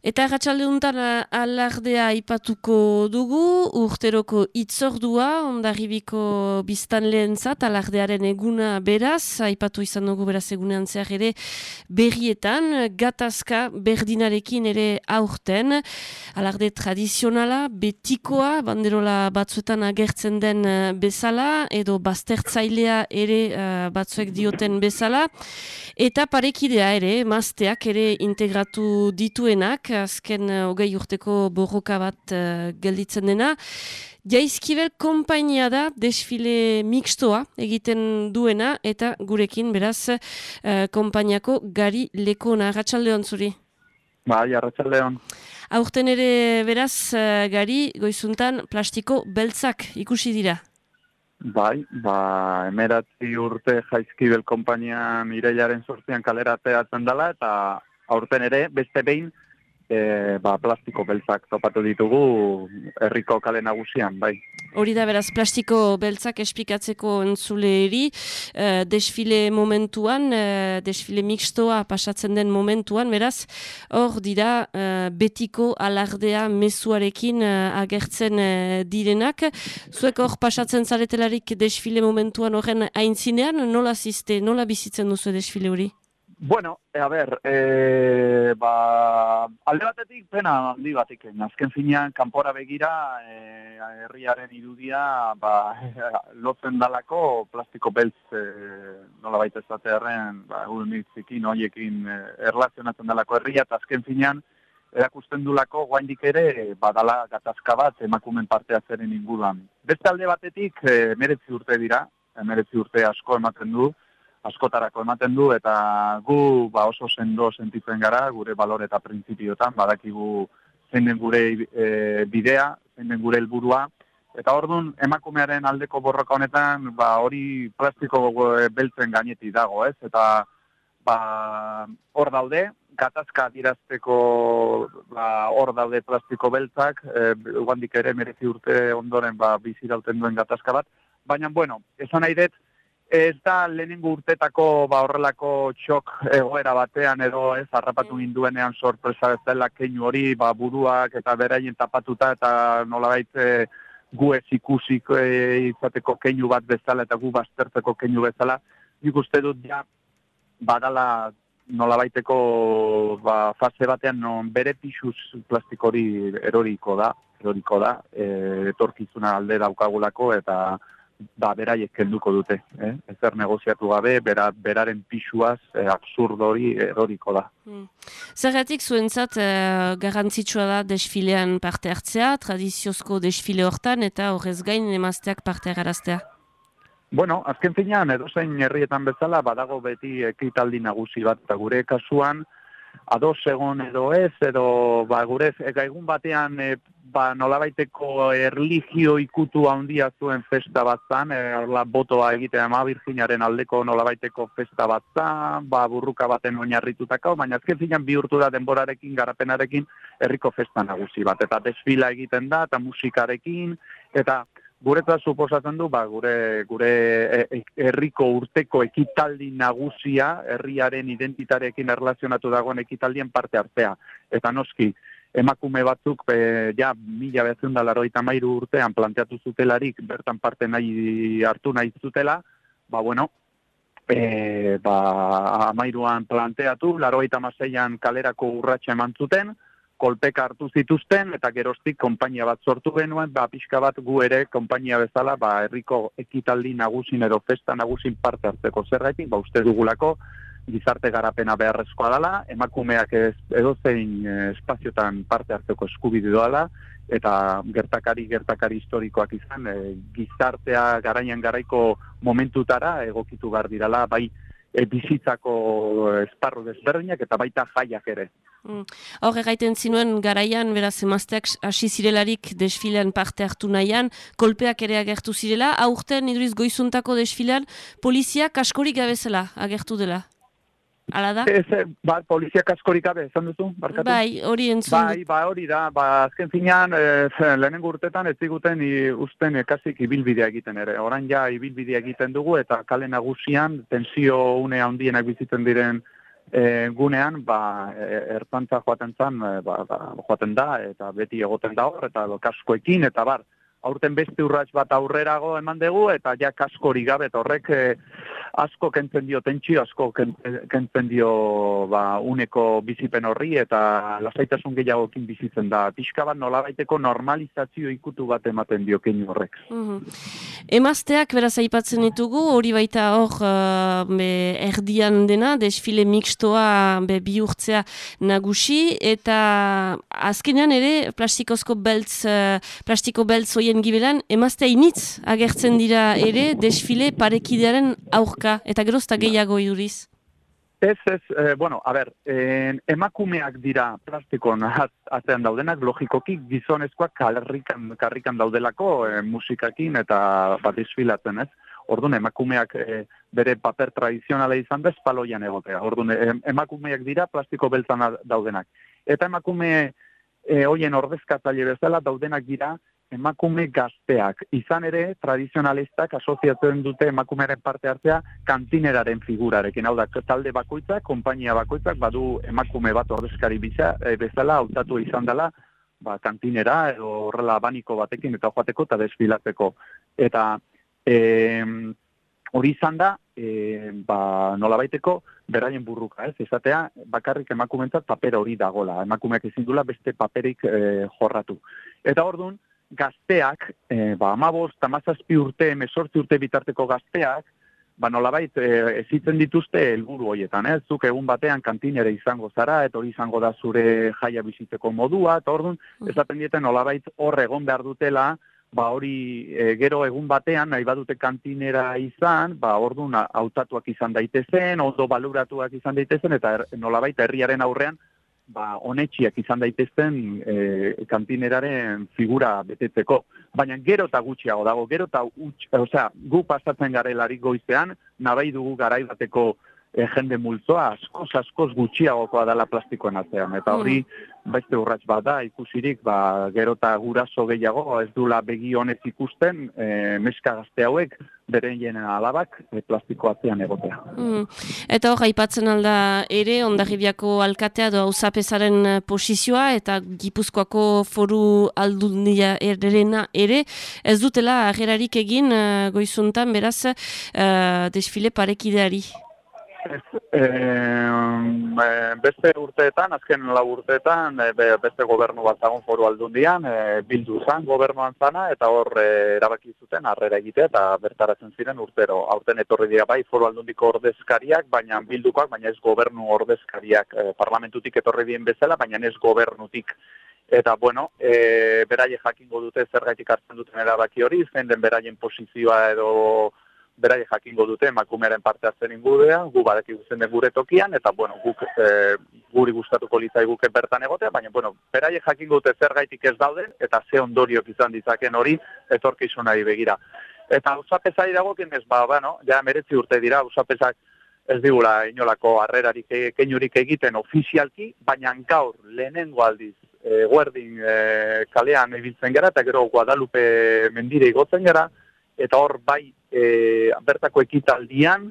Eta gatsalde honetan alardea aipatuko dugu, urteroko itzordua, ondarribiko biztan lehen zat, alardearen eguna beraz, aipatu izan dugu beraz egunean zehar ere berrietan, gatazka berdinarekin ere aurten, alarde tradizionala, betikoa, banderola batzuetan agertzen den eh, bezala, edo baztertzailea ere uh, batzuek dioten bezala, eta parekidea ere, mazteak ere integratu dituenak, azken uh, hogei urteko borroka bat uh, gelditzen dena. Jaizkibel kompainia da desfile mixtoa egiten duena eta gurekin beraz uh, konpainiako gari lekona. Ratxaldeon zuri? Bai, arratsaldeon. Aurten ere beraz uh, gari goizuntan plastiko beltzak ikusi dira. Bai, ba, emeratzi urte jaizkibel konpainian irailaren sortzian kalerateatzen dela, eta aurten ere, beste behin, e, ba, plastiko beltzak topatu ditugu herriko kale nagusian, bai. Hori da beraz plastiko beltzak esplikatzeko entzuleri, uh, desfile momentuan, uh, desfile mixtoa pasatzen den momentuan, beraz, hor dira uh, betiko alardea mezuarekin uh, agertzen uh, direnak. Zuek hor pasatzen zaretelarik desfile momentuan horren aintzinean, nola ziste, nola bizitzen duzu desfile hori? Bueno, e, a ber, e, ba, alde batetik pena handi batik, azken finean kanpora begira e, herriaren irudia ba, lotzen dalako plastiko beltz e, nola baita ezatearen ba, urmitzikin, oiekin e, erlazionatzen dalako herria, eta azken finean erakusten dulako guaindik ere badala gatazka bat emakumen parte atzeren inguruan. Beste alde batetik e, meretzi urte dira, meretzi urte asko ematen du, askotarako ematen du eta gu ba, oso sendo sentitzen gara gure balore eta printzipiotan badakigu zein den gure e, bidea, zein den gure helburua eta ordun emakumearen aldeko borroka honetan ba hori plastiko e, beltzen gaineti dago, ez? Eta ba hor daude gatazka dirazteko ba hor daude plastiko beltzak, eh ere merezi urte ondoren ba bizi duen gatazka bat, baina bueno, esan nahi dut Ez da lehenengo urtetako ba horrelako txok egoera batean edo ez harrapatu mm. induenean sorpresa bezala keinu hori ba buruak eta beraien tapatuta eta nolabait e, gu ez ikusik e, izateko keinu bat bezala eta gu baztertzeko keinu bezala nik uste dut ja badala nolabaiteko ba, fase batean non bere pixuz plastikori eroriko da eroriko da e, etorkizuna alde daukagulako eta ba, beraiek kenduko dute. Eh? Ezer negoziatu gabe, bera, beraren pixuaz eh, absurdo hori eroriko da. Hmm. Zergatik zuentzat eh, garrantzitsua da desfilean parte hartzea, tradiziozko desfile hortan eta horrez gain emazteak parte garaztea? Bueno, azken finean, edozein herrietan bezala, badago beti ekitaldi nagusi bat, eta gure kasuan, ados egon edo ez, edo ba, gure egun batean e, ba, nolabaiteko erligio ikutu handia zuen festa bat zan, e, botoa egitea ama Virginiaren aldeko nolabaiteko festa bat zan, ba, burruka baten oinarritutako, baina azken zinean bihurtu da denborarekin, garapenarekin, herriko festa nagusi bat, eta desfila egiten da, eta musikarekin, eta guretzat suposatzen du ba, gure gure e, e, herriko urteko ekitaldi nagusia herriaren identitarekin erlazionatu dagoen ekitaldien parte hartzea. Eta noski emakume batzuk e, ja mila behatzen da mairu urtean planteatu zutelarik bertan parte nahi hartu nahi zutela ba bueno e, ba, amairuan planteatu laroita maseian kalerako urratxa eman zuten kolpeka hartu zituzten eta gerostik konpainia bat sortu genuen, ba pixka bat gu ere konpainia bezala, ba herriko ekitaldi nagusin edo festa nagusin parte hartzeko zergaitik, ba uste dugulako gizarte garapena beharrezkoa dela, emakumeak ez edo zein eh, espaziotan parte hartzeko eskubide doala, eta gertakari gertakari historikoak izan, e, gizartea garaian garaiko momentutara egokitu behar dirala, bai e, bizitzako esparru desberdinak eta baita jaiak ere. Mm. Hor, egaiten zinuen garaian, beraz, emazteak hasi zirelarik desfilean parte hartu nahian, kolpeak ere agertu zirela, aurten iduriz goizuntako desfilean, poliziak askorik gabezela agertu dela. Ala da? Ez, ba, polizia kaskorik gabe, esan duzu, barkatu? Bai, hori entzun. Bai, ba, hori da, ba, azken finean, e, lehenengo urtetan ez diguten i, usten ekasik ibilbidea egiten ere. Horan ja, ibilbidea egiten dugu, eta kale nagusian, tensio une handienak bizitzen diren e, gunean, ba, e, ertantza joaten zan, ba, ba, joaten da, eta beti egoten da hor, eta kaskoekin, eta bar, aurten beste urrats bat aurrerago eman dugu, eta ja kaskori gabe, eta horrek e, asko kentzen dio tentsio, asko kentzen dio ba, uneko bizipen horri, eta lasaitasun gehiagokin bizitzen da. Pixka bat nolabaiteko normalizazio ikutu bat ematen dio keinu horrek. Mm Emazteak beraz aipatzen ditugu, hori baita hor uh, erdian dena, desfile mixtoa be, bihurtzea nagusi, eta azkenean ere plastikozko beltz, uh, plastiko beltz oien gibelan, emaztea initz agertzen dira ere desfile parekidearen aurka eta gerozta gehiago iduriz? Ez, ez, eh, bueno, a ber, eh, emakumeak dira plastikon at- atzean daudenak, logikoki gizonezkoak karrikan, karrikan daudelako eh, musikakin eta bat desfilatzen, ez? Orduan, emakumeak eh, bere paper tradizionala izan da espaloian egotea. Orduan, em- emakumeak dira plastiko beltzan daudenak. Eta emakume eh, hoien ordezkatzaile bezala daudenak dira emakume gazteak. Izan ere, tradizionalistak asoziatzen dute emakumearen parte hartzea kantineraren figurarekin. Hau da, talde bakoitzak, konpainia bakoitzak, badu emakume bat ordezkari bisa, e, bezala hautatu izan dela, ba, kantinera edo horrela baniko batekin eta joateko eta desfilatzeko. Eta em, hori izan da, e, ba, nolabaiteko, beraien burruka, ez? Esatea, bakarrik emakumentzat paper hori dagola. Emakumeak ezin dula beste paperik e, jorratu. Eta ordun gazteak, e, ba, amabost, tamazazpi urte, mesortzi urte bitarteko gazteak, ba, nolabait, e, ezitzen dituzte helburu horietan, ez? Zuk egun batean kantinere izango zara, eta hori izango da zure jaia bizitzeko modua, eta orduan, esaten dieten nolabait hor egon behar dutela, ba hori e, gero egun batean nahi badute kantinera izan, ba ordun hautatuak izan daitezen, ondo baluratuak izan daitezen eta er, nolabait herriaren aurrean ba honetxiak izan daitezten e, kantineraren figura betetzeko. Baina gero eta gutxiago dago, gero eta osea, gu pasatzen garelarik goizean, nabai dugu garai bateko e, jende multzoa askoz askoz gutxiagokoa dela plastikoen atzean eta hori beste urrats bat da ikusirik ba gero eta guraso gehiago ez dula begi honez ikusten e, meska gazte hauek beren alabak e, plastiko atzean egotea. Mm. Eta hor, aipatzen alda ere, ondarribiako alkatea do hauzapezaren eh, posizioa eta Gipuzkoako foru aldundia erena ere, ez dutela agerarik egin goizuntan, beraz, uh, desfile parekideari. E, beste urteetan, azken lau urteetan, e, be- beste gobernu bat zagon foru aldundian, e, bildu zan gobernuan zana, eta hor e, erabaki zuten harrera egitea, eta bertaratzen ziren urtero. Aurten etorri dira bai foru aldundiko ordezkariak, baina bildukoak, baina ez gobernu ordezkariak e, parlamentutik etorri dien bezala, baina ez gobernutik. Eta, bueno, e, beraie jakingo dute zergaitik hartzen duten erabaki hori, zein den beraien posizioa edo beraie jakingo dute emakumearen parte hartzen ingudea, gu badakigu zen den gure tokian, eta, bueno, guk, e, guri gustatuko litzai guke bertan egotea, baina, bueno, beraie jakingo dute zergaitik ez dauden, eta ze ondoriok izan ditzaken hori, etorkizunari begira. Eta usapezari ez, ba, bueno, ja meretzi urte dira, usapezak ez digula inolako harrerarik e- keinurik egiten ofizialki, baina gaur lehenengo aldiz e, guerdin e, kalean ibiltzen gara, eta gero Guadalupe mendire igotzen gara, eta hor bai e, bertako ekitaldian,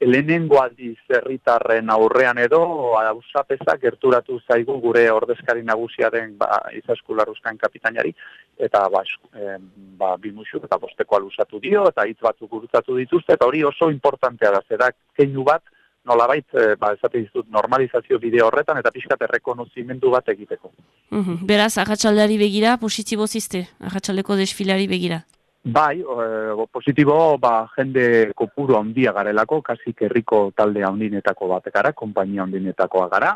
lehenengo aldiz herritarren aurrean edo ausapezak gerturatu zaigu gure ordezkari nagusia den ba, izaskularruzkan kapitainari, eta ba, em, ba, bimuxuk eta bosteko alusatu dio, eta hitz batzuk gurutzatu dituzte, eta hori oso importantea da, zera keinu bat, nolabait, e, ba, esate dizut, normalizazio bideo horretan, eta pixkat errekonozimendu bat egiteko. Mhm. Beraz, agatxaldeari begira, positibo ziste, agatxaldeko desfileari begira. Bai, e, positibo, ba, jende kopuru handia garelako, kasik herriko talde handinetako bat gara, konpainia handinetakoa gara.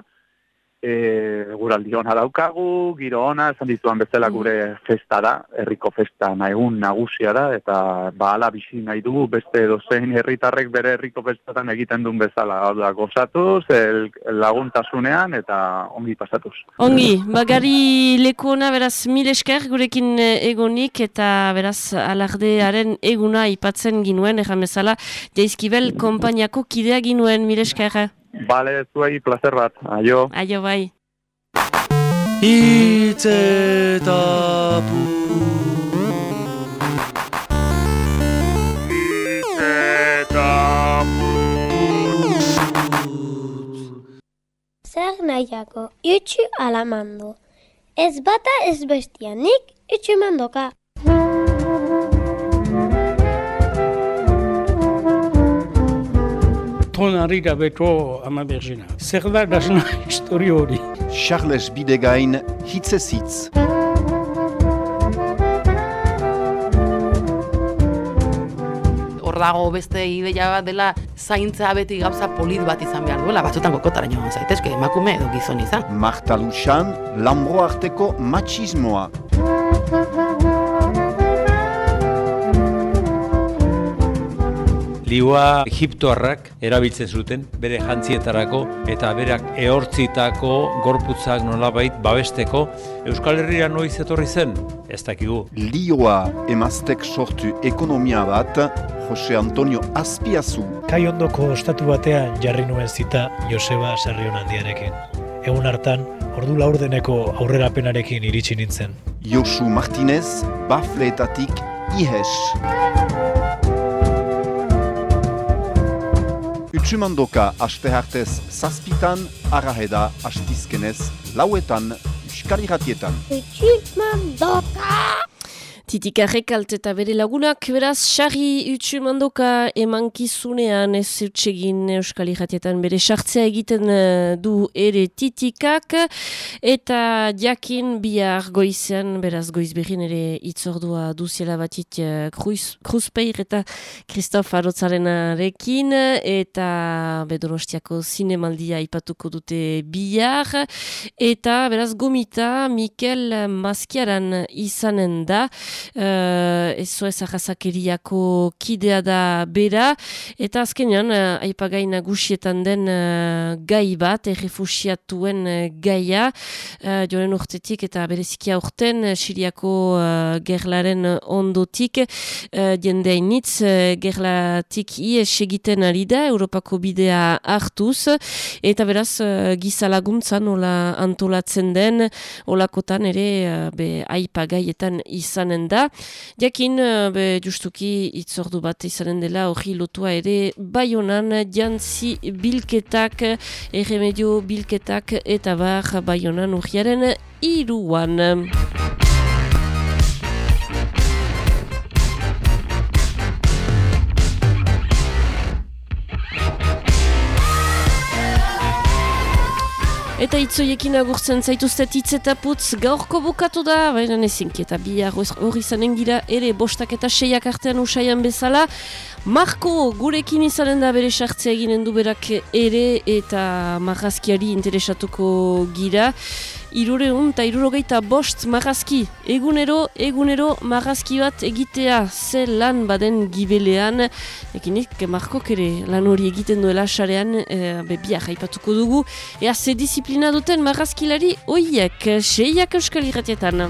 E, guraldi ona daukagu, giro ona, esan dituan bezala gure festa da, herriko festa egun nagusia da, eta ba, ala bizi nahi dugu, beste dozein herritarrek bere herriko festatan egiten duen bezala, hau da, gozatuz, el, laguntasunean, eta ongi pasatuz. Ongi, bagari leku ona beraz mil esker gurekin eh, egonik eta beraz alardearen eguna ipatzen ginuen, ejan bezala, jaizkibel konpainiako kidea ginuen mil esker. Bale, zuei, placer bat, aio. Aio bai. Hitz eta Zer nahiako, itxu alamando. Ez bata ez bestia, nik itxu mandoka. Ton harira beto ama berzina. Zer da dasna historio hori. Charles Bidegain, hitzez hitz. Hor dago beste ideia bat dela zaintza beti gauza polit bat izan behar duela, batzutan kokotaraino zaitezke, emakume edo gizon izan. Marta Luxan, lambro arteko machismoa. Liua Egiptoarrak erabiltzen zuten bere jantzietarako eta berak ehortzitako gorputzak nolabait babesteko Euskal Herria noiz etorri zen? Ez dakigu. Lioa emaztek sortu ekonomia bat, Jose Antonio Azpiazu. Kai ondoko ostatu batean jarri nuen zita Joseba Sarrion handiarekin. Egun hartan, ordu laurdeneko aurrerapenarekin iritsi nintzen. Josu Martinez, bafleetatik ihes. Utsumandoka aste hartez zazpitan, araheda astizkenez lauetan, Euskal Irratietan. Utsumandoka! Titikarrek alt eta bere lagunak, beraz, xarri utxu mandoka emankizunean ez utxegin Euskal Iratietan bere sartzea egiten eh, du ere titikak, eta jakin bihar goizean, beraz, goiz behin ere itzordua duziela batit uh, Kruzpeir eta Kristof Arotzarenarekin, eta bedorostiako zinemaldia ipatuko dute bihar, eta beraz, gomita Mikel Maskiaran izanen da, uh, ez zoez ahazakeriako kidea da bera, eta azkenean, uh, aipagai nagusietan den uh, gai bat, errefusiatuen uh, gaia, uh, joren urtetik eta berezikia urten, uh, siriako uh, gerlaren ondotik, uh, jendeainitz, uh, gerlatik ies egiten ari da, Europako bidea hartuz, eta beraz, uh, gizalaguntzan, ola antolatzen den, olakotan ere, uh, be, aipagaietan izanen da. Jakin, eh, be, justuki itzordu bat izanen dela, hori lotua ere, bai honan, jantzi bilketak, erremedio bilketak, eta bar, bai honan, urriaren iruan. Eta itzoiekin agurtzen zaituztet hitz eta putz gaurko bukatu da, baina nezinki eta bihar hori izanen gira ere bostak eta seiak artean usaian bezala. Marko gurekin izanen da bere sartzea eginen du berak ere eta marrazkiari interesatuko gira. Irureun eta irurogeita bost marrazki. Egunero, egunero marrazki bat egitea ze lan baden gibelean. Ekinik, markok ere lan hori egiten duela sarean, e, bebia jaipatuko dugu. Ea ze disiplina duten marrazkilari oiek, seiak euskal irratietan.